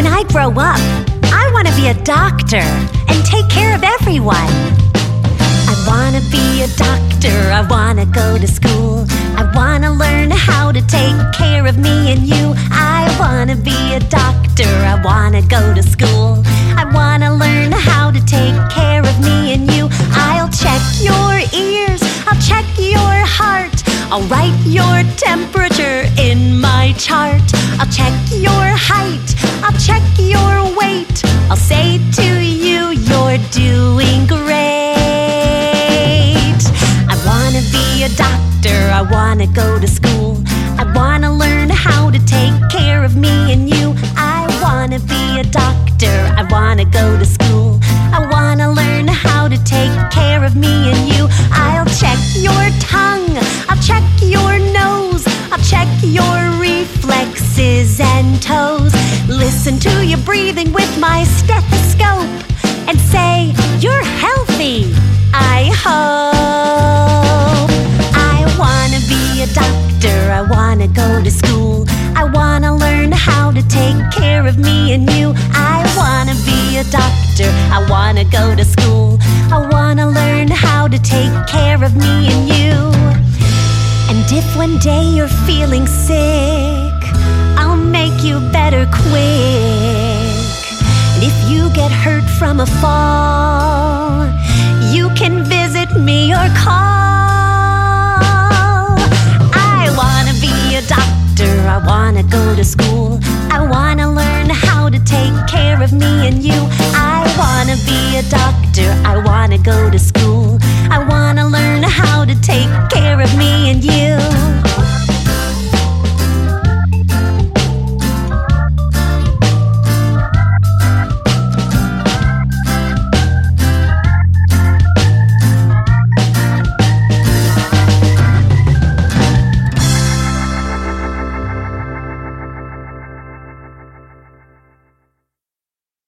When I grow up, I want to be a doctor and take care of everyone. I want to be a doctor, I want to go to school. I want to learn how to take care of me and you. I want to be a doctor, I want to go to school. I want to learn how to take care of me and you. I'll check your ears, I'll check your heart. I'll write your temperature in my chart. Wanna go to school. I wanna learn how to take care of me and you. I wanna be a doctor, I wanna go to school. I wanna learn how to take care of me and you. I'll check your tongue, I'll check your nose, I'll check your reflexes and toes. Listen to your breathing with my stethoscope and say, You're healthy, I hope. Go to school. I wanna learn how to take care of me and you. I wanna be a doctor, I wanna go to school. I wanna learn how to take care of me and you. And if one day you're feeling sick, I'll make you better quick. And if you get hurt from a fall, you can visit me or call. Wanna go to school. I wanna learn how to take care of me and you. I wanna be a doctor, I wanna go to school. I wanna learn how to take care of me and you.